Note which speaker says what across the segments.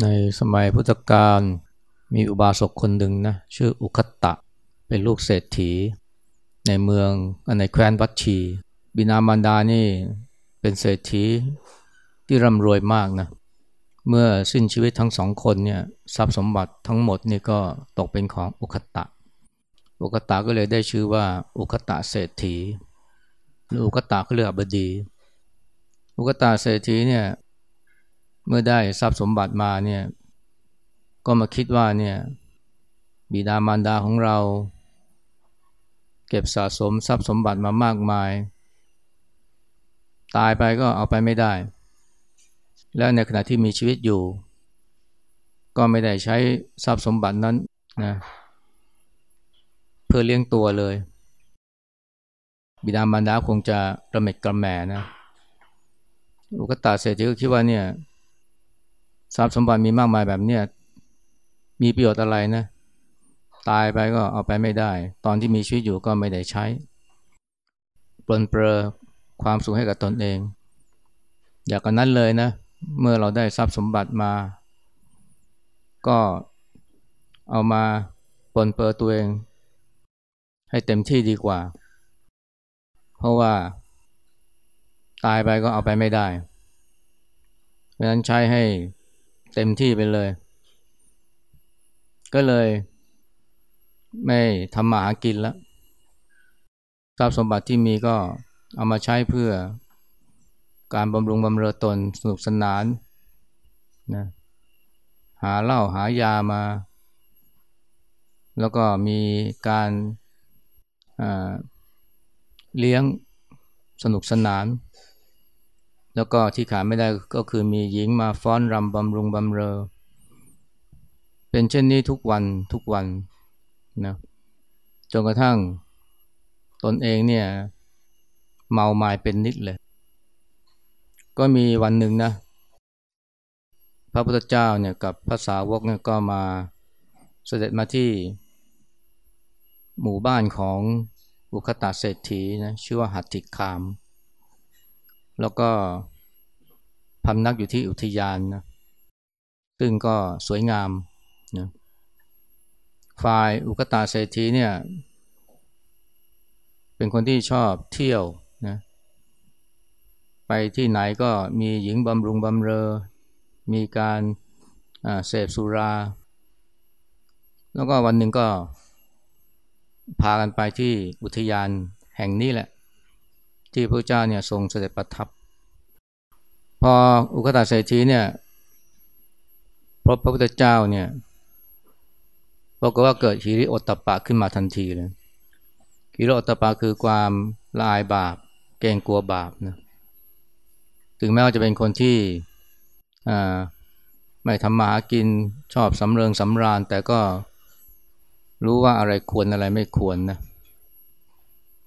Speaker 1: ในสมัยพุทธกาลมีอุบาสกคนหนึ่งนะชื่ออุคตะ เป็นลูกเศรษฐี ในเมืองในแคว้นวัชี บินามารดานี่เป็นเศรษฐีที่ร่ำรวยมากนะเมื่อสิ้นชีวิตทั้งสองคนเนี่ยทรัพย์สมบัติทั้งหมดนี่ก็ตกเป็นของอุคตะ อุคตะก็เลยได้ชื่อว่าอุคตะเศรษฐีหรืออุคตะเขาเรียกบดี อุคตะเศรษฐีเนี่ย เมื่อได้ทรัพย์สมบัติมาเนี่ยก็มาคิดว่าเนี่ยบิดามารดาของเรา เก็บสะสมทรัพย์สมบัติมามากมาย ตายไปก็เอาไปไม่ได้ และในขณะที่มีชีวิตอยู่ ก็ไม่ได้ใช้ทรัพย์สมบัตินั้นนะเพื่อเลี้ยงตัวเลย บิดามารดาคงจะกระเม็ดกระแหม่นะอุกตาเศรษฐีก็คิดว่าเนี่ย ทรัพย์สมบัติมีมากมายแบบเนี้ยมีประโยชน์อะไรนะ ตายไปก็เอาไปไม่ได้ ตอนที่มีชีวิตอยู่ก็ไม่ได้ใช้ปลนเปลือความสุขให้กับตนเอง อยากกันนั้นเลยนะ เมื่อเราได้ทรัพย์สมบัติมา ก็เอามาปลนเปลือตัวเอง ให้เต็มที่ดีกว่า เพราะว่า ตายไปก็เอาไปไม่ได้ เพราะนั้นใช้ให้ เต็มที่ไปเลย ก็เลยไม่ทำหมากินแล้วทรัพย์สมบัติที่มีก็เอามาใช้เพื่อการบำรุงบำเรอตนสนุกสนานนะหาเหล้าหายามา แล้วก็มีการเลี้ยงสนุกสนาน แล้วก็ที่ขาดไม่ได้ก็คือมีหญิงมาฟ้อนรำบำรุงบำเรอ เป็นเช่นนี้ทุกวันทุกวันนะจนกระทั่งตนเองเนี่ยเมาหมายเป็นนิดเลย ก็มีวันหนึ่งนะ พระพุทธเจ้าเนี่ยกับพระสาวกเนี่ยก็มาเสด็จมาที่ หมู่บ้านของอุคตาเศรษฐีนะชื่อว่าหัตถิคาม แล้วก็พำนักอยู่ที่อุทยานนะซึ่งก็สวยงามนะฝ่ายอุกตาเศรษฐีเนี่ย เป็นคนที่ชอบเที่ยวนะไปที่ไหนก็มีหญิงบำรุงบำเรอ มีการเสพสุรา แล้วก็วันหนึ่งก็พากันไปที่อุทยานแห่งนี้แหละ ที่พระเจ้าเนี่ยทรงเสด็จประทับ พออุคตาเศรษฐีเนี่ยพบพระพุทธเจ้าเนี่ยบอกว่าเกิดหิริโอตตัปปะขึ้นมาทันทีเลยหิริโอตตัปปะคือความละอายบาป เกรงกลัวบาปนะถึงแม้ว่าจะเป็นคนที่ไม่ทำมาหากินชอบสำเริงสำราญ แต่ก็รู้ว่าอะไรควรอะไรไม่ควรนะ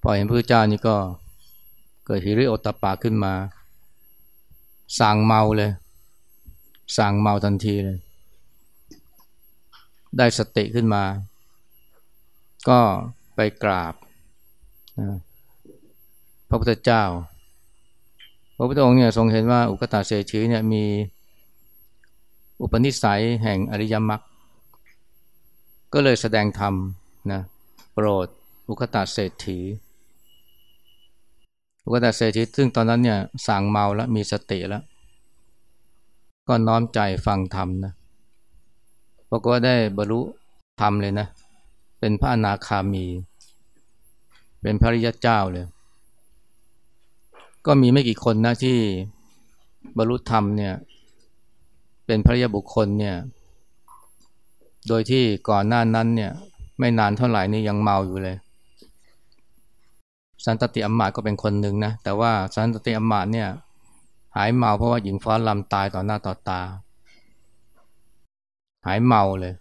Speaker 1: พอเห็นพระเจ้านี่ก็ เกิดหิริโอตตัปปะขึ้นมา สร่างเมาเลย สั่งเมาทันทีเลย ได้สติขึ้นมา ก็ไปกราบ พระพุทธเจ้า พระพุทธองค์เนี่ยทรงเห็นว่าอุกตาเศรษฐีเนี่ยมีอุปนิสัยแห่งอริยมรรค ก็เลยแสดงธรรมนะโปรดอุกตาเศรษฐี อุกตะเศรษฐีซึ่งตอนนั้นเนี่ยสั่งเมาแล้วมีสติแล้ว ก็น้อมใจฟังธรรมนะบอกว่าได้บรรลุธรรมเลยนะ เป็นพระอนาคามี เป็นพระริยเจ้าเลย ก็มีไม่กี่คนนะที่บรรลุธรรมเนี่ย เป็นพระยบุคคลเนี่ย โดยที่ก่อนหน้านั้นเนี่ย ไม่นานเท่าไหร่นี่ยังเมาอยู่เลย สันตติอมมาตก็เป็นคนหนึ่งนะแต่ว่าสันตติอมมาตเนี่ยหายเมาเพราะว่าหญิงฟ้าลำตายต่อหน้าต่อตา หายเมาเลย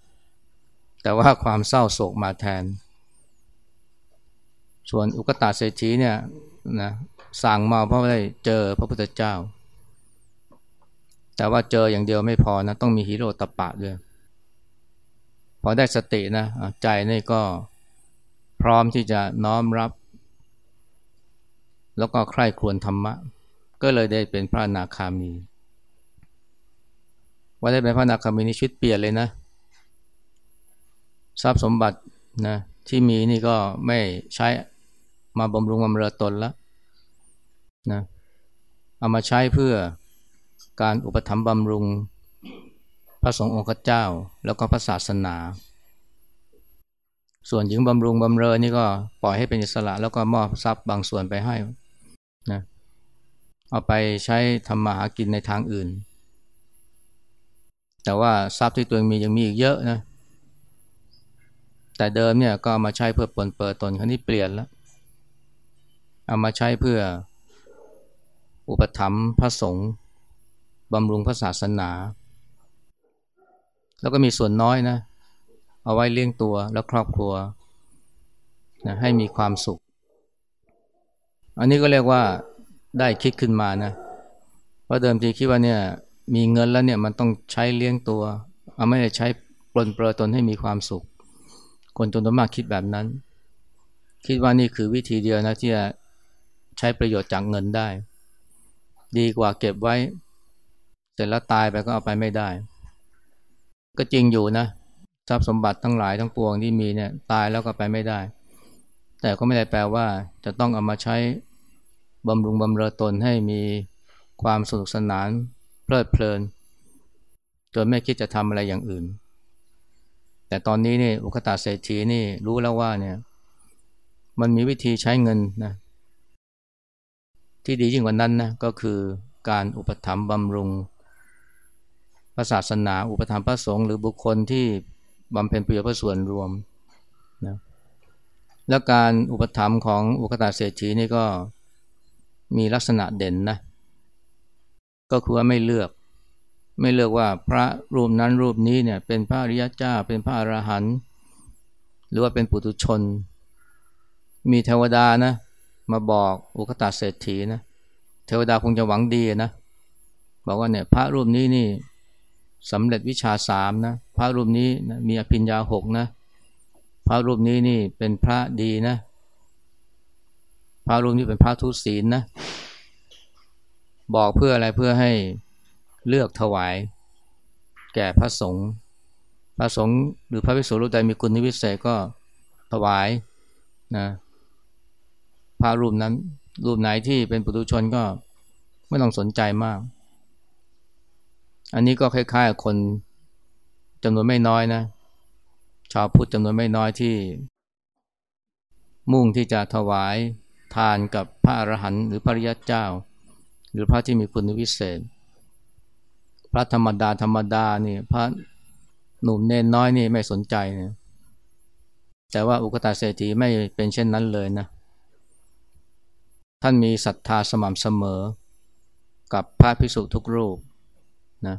Speaker 1: แต่ว่าความเศร้าโศกมาแทน ส่วนอุกตาเศรษฐีเนี่ยนะสั่งเมาเพราะได้เจอพระพุทธเจ้า แต่ว่าเจออย่างเดียวไม่พอนะต้องมีฮิโร่ตปะด้วยพอได้สตินะใจนี่ก็พร้อมที่จะน้อมรับ แล้วก็ใคร่ครวญธรรมะ ก็เลยได้เป็นพระนาคามี ว่าได้เป็นพระนาคามีนิชีวิตเปลี่ยนเลยนะ ทรัพย์สมบัตินะที่มีนี่ก็ไม่ใช้มาบำรุงบำเรอตนแล้วนะเอามาใช้เพื่อการอุปถัมภ์บำรุงพระสงฆ์องค์เจ้า แล้วก็พระศาสนา ส่วนหญิงบำรุงบำเรอนี่ก็ปล่อยให้เป็นอิสระ แล้วก็มอบทรัพย์บางส่วนไปให้ นะเอาไปใช้ทำมาหากินในทางอื่น แต่ว่าทรัพย์ที่ตัวเองมียังมีอีกเยอะนะแต่เดิมเนี่ยก็มาใช้เพื่อปนเปิดตนครั้นี้เปลี่ยนแล้ว เอามาใช้เพื่ออุปถัมภ์พระสงฆ์บำรุงพระศาสนา แล้วก็มีส่วนน้อยนะ เอาไว้เลี้ยงตัวและครอบครัวนะให้มีความสุข อันนี้ก็เรียกว่าได้คิดขึ้นมานะเพราะเดิมทีคิดว่าเนี่ยมีเงินแล้วเนี่ยมันต้องใช้เลี้ยงตัวเอาไม่ได้ใช้ปลนเปลือตนให้มีความสุข คนจำนวนมากคิดแบบนั้น คิดว่านี่คือวิธีเดียวนะที่จะใช้ประโยชน์จากเงินได้ ดีกว่าเก็บไว้ เสร็จแล้วตายไปก็เอาไปไม่ได้ ก็จริงอยู่นะทรัพย์สมบัติทั้งหลายทั้งปวงที่มีเนี่ยตายแล้วก็ไปไม่ได้ แต่ก็ไม่ได้แปลว่าจะต้องเอามาใช้บำรุงบำเรอตนให้มีความสนุกสนานเพลิดเพลินจนไม่คิดจะทำอะไรอย่างอื่น แต่ตอนนี้นี่อุคตาเศรษฐีนี่รู้แล้วว่าเนี่ย มันมีวิธีใช้เงินนะที่ดียิ่งกว่านั้นนะก็คือการอุปถัมภ์บำรุงพระศาสนา อุปถัมภ์พระสงฆ์หรือบุคคลที่บำเพ็ญประโยชน์เพื่อส่วนรวมนะ แล้วการอุปถัมภ์ของอุคตาเศรษฐีนี่ก็มีลักษณะเด่นนะ ก็คือว่าไม่เลือก ไม่เลือกว่าพระรูปนั้นรูปนี้เนี่ยเป็นพระอริยเจ้า เป็นพระอรหันต์หรือว่าเป็นปุถุชน มีเทวดานะ มาบอกอุคตาเศรษฐีนะเทวดาคงจะหวังดีนะ บอกว่าเนี่ยพระรูปนี้นี่สำเร็จวิชาสามนะ พระรูปนี้นะมีอภิญญาหกนะ พระรูปนี้นี่เป็นพระดีนะ พระรูปนี้เป็นพระทุศีลนะ บอกเพื่ออะไรเพื่อให้เลือกถวาย แก่พระสงฆ์พระสงฆ์หรือพระภิกษุรูปใดมีคุณนิวิเศษก็ถวายนะพระรูปนั้นรูปไหนที่เป็นปุถุชนก็ไม่ต้องสนใจมาก อันนี้ก็คล้ายๆคนจำนวนไม่น้อยนะ ชาวพุทธจำนวนไม่น้อยที่ มุ่งที่จะถวายทานกับพระอรหันต์หรือพระริยเจ้า หรือพระที่มีคุณวิเศษ พระธรรมดาธรรมดานี่พระหนุ่มเนนน้อยนี่ไม่สนใจนะแต่ว่าอุกตาเศรษฐีไม่เป็นเช่นนั้นเลยนะ ท่านมีศรัทธาสม่ำเสมอ กับพระภิกษุทุกรูปนะ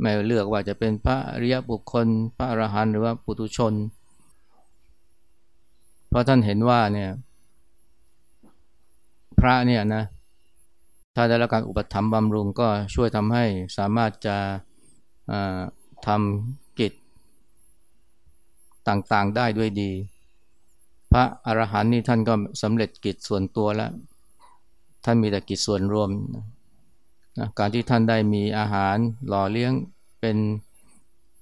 Speaker 1: ไม่เลือกว่าจะเป็นพระอริยบุคคล พระอรหันต์หรือว่าปุถุชน เพราะท่านเห็นว่าเนี่ยพระเนี่ยนะถ้าได้รับการอุปถัมภ์บำรุงก็ช่วยทำให้สามารถจะทำกิจต่างๆได้ด้วยดี พระอรหันต์นี่ท่านก็สำเร็จกิจส่วนตัวแล้ว ท่านมีแต่กิจส่วนรวม นะการที่ท่านได้มีอาหารหล่อเลี้ยงเป็น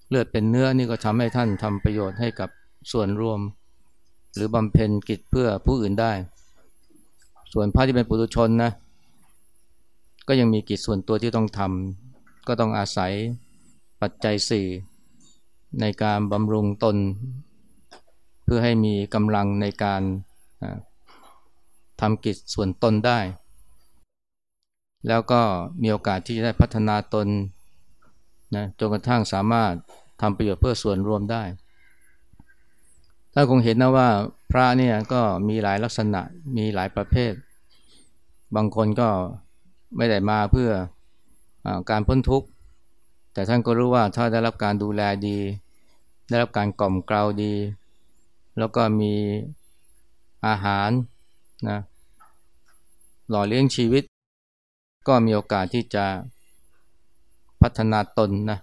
Speaker 1: เลือดเป็นเนื้อนี่ก็ทำให้ท่านทำประโยชน์ให้กับส่วนรวม หรือบำเพ็ญกิจเพื่อผู้อื่นได้ ส่วนพระที่เป็นปุถุชนนะก็ยังมีกิจส่วนตัวที่ต้องทำก็ต้องอาศัยปัจจัยสี่ในการบำรุงตน เพื่อให้มีกำลังในการทำกิจส่วนตนได้ แล้วก็มีโอกาสที่จะได้พัฒนาตนนะจนกระทั่งสามารถทำประโยชน์เพื่อส่วนรวมได้ ถ้าคงเห็นนะว่าพระเนี่ยก็มีหลายลักษณะมีหลายประเภท บางคนก็ไม่ได้มาเพื่ออการพ้นทุกข์ แต่ท่านก็รู้ว่าถ้าได้รับการดูแลดี ได้รับการกล่อมเกลาดี แล้วก็มีอาหารนะหล่อเลี้ยงชีวิต ก็มีโอกาสที่จะพัฒนาตนนะ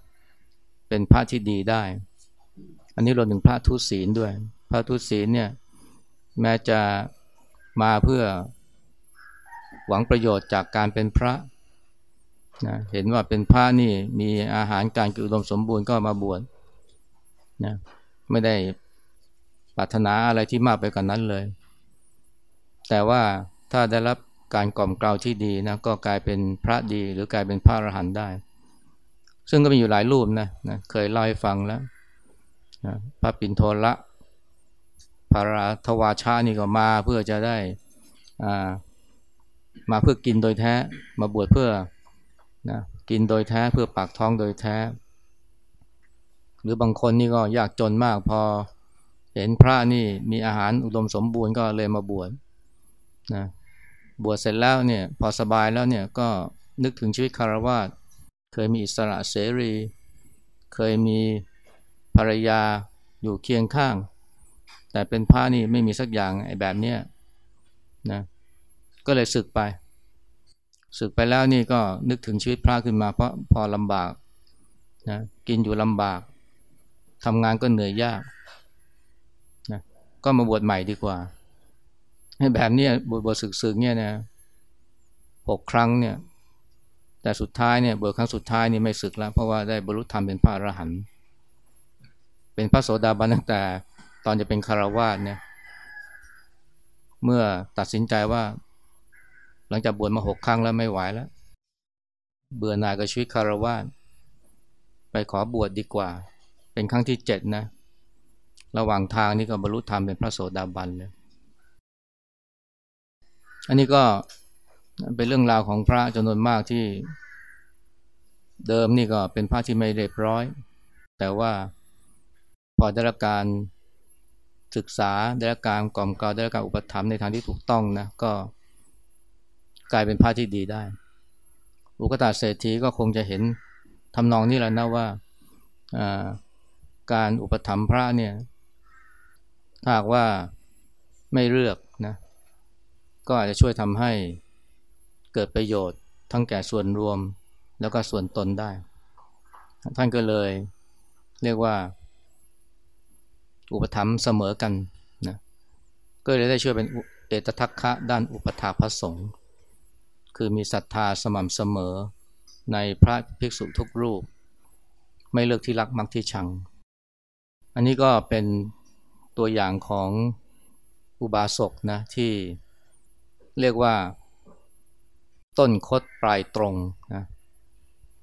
Speaker 1: เป็นพระที่ดีได้ อันนี้รวมถึงพระทุศีลด้วย พระทุศีลเนี่ยแม้จะมาเพื่อหวังประโยชน์จากการเป็นพระนะเห็นว่าเป็นพระนี่มีอาหารการกินอุดมสมบูรณ์ก็มาบวชนะไม่ได้ปรารถนาอะไรที่มากไปกว่านนั้นเลย แต่ว่าถ้าได้รับ การกล่อมเกลาที่ดีนะก็กลายเป็นพระดีหรือกลายเป็นพระอรหันต์ได้ ซึ่งก็มีอยู่หลายรูปนะนะเคยเล่าให้ฟังแล้วนะพระปินโทละพระราทวาชานี่ก็มาเพื่อจะได้อ่ามาเพื่อกินโดยแท้มาบวชเพื่อนะกินโดยแท้เพื่อปากท้องโดยแท้ หรือบางคนนี่ก็ยากจนมากพอเห็นพระนี่มีอาหารอุดมสมบูรณ์ก็เลยมาบวชนะ บวชเสร็จแล้วเนี่ยพอสบายแล้วเนี่ยก็นึกถึงชีวิตคารวะเคยมีอิสระเสรี เคยมีภรรยาอยู่เคียงข้าง แต่เป็นพระนี่ไม่มีสักอย่างไอ้แบบเนี้ยนะก็เลยสึกไปสึกไปแล้วนี่ก็นึกถึงชีวิตพระขึ้นมาเพราะพอลำบากนะกินอยู่ลำบากทำงานก็เหนื่อยยากนะก็มาบวชใหม่ดีกว่า แบบนี้บวชบวชศึกศึกเนี่ยนะหกครั้งเนี่ย แต่สุดท้ายเนี่ยบวชครั้งสุดท้ายนี่ไม่ศึกแล้ว เพราะว่าได้บรรลุธรรมเป็นพระอรหันต์เป็นพระโสดาบันตั้งแต่ตอนจะเป็นคารวาสเนี่ย เมื่อตัดสินใจว่า หลังจากบวชมาหกครั้งแล้วไม่ไหวแล้ว เบื่อหน่ายกับชีวิตคารวะไปขอบวชดดีกว่า เป็นครั้งที่เจ็ดนะ ระหว่างทางนี่ก็บรรลุธรรมเป็นพระโสดาบันเลย อันนี้ก็เป็นเรื่องราวของพระจำนวนมากที่เดิมนี่ก็เป็นพระที่ไม่เรียบร้อย แต่ว่าพอได้รับการศึกษาได้รับการกล่อมกล่าวได้รับการอุปถัมภ์ในทางที่ถูกต้องนะก็กลายเป็นพระที่ดีได้ อุกตาเศรษฐีก็คงจะเห็นทำนองนี้แหละนะว่าการอุปถัมภ์พระเนี่ยถ้าหากว่าไม่เลือก ก็อาจจะช่วยทำให้เกิดประโยชน์ทั้งแก่ส่วนรวมแล้วก็ส่วนตนได้ ท่านก็เลยเรียกว่า อุปถัมภ์เสมอกันนะก็เลยได้ช่วยเป็นเอตทัคคะด้านอุปถาพระสงฆ์คือมีศรัทธาสม่ำเสมอในพระภิกษุทุกรูป ไม่เลือกที่รักมักที่ชัง อันนี้ก็เป็นตัวอย่างของอุบาสกนะที่ เรียกว่า ต้นคดปลายตรงนะ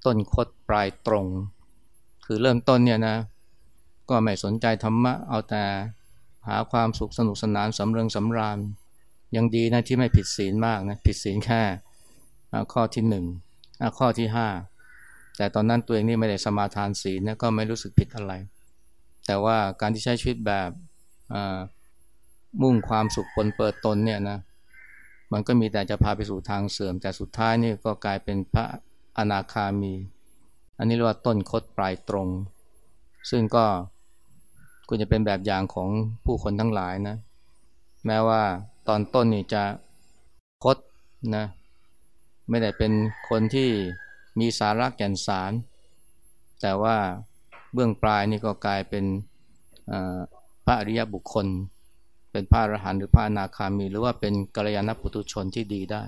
Speaker 1: ต้นคดปลายตรง คือเริ่มต้นเนี่ยนะ ก็ไม่สนใจธรรมะ เอาแต่หาความสุขสนุกสนานสำเริงสำราญ ยังดีนะที่ไม่ผิดศีลมากนะผิดศีลแค่ข้อที่หนึ่งข้อที่ห้าแต่ตอนนั้นตัวเองนี่ไม่ได้สมาทานศีลนะก็ไม่รู้สึกผิดอะไร แต่ว่าการที่ใช้ชีวิตแบบมุ่งความสุขปนเปิดตนเนี่ยนะ มันก็มีแต่จะพาไปสู่ทางเสื่อมแต่สุดท้ายนี่ก็กลายเป็นพระอนาคามี อันนี้เรียกว่าต้นคดปลายตรง ซึ่งก็ควรจะเป็นแบบอย่างของผู้คนทั้งหลายนะ แม้ว่าตอนต้นนี่จะคดนะไม่ได้เป็นคนที่มีสาระแก่นสาร แต่ว่าเบื้องปลายนี่ก็กลายเป็นพระอริยบุคคล เป็นพระอรหันต์หรือพระอนาคามี หรือว่าเป็นกัลยาณปุตุชนที่ดีได้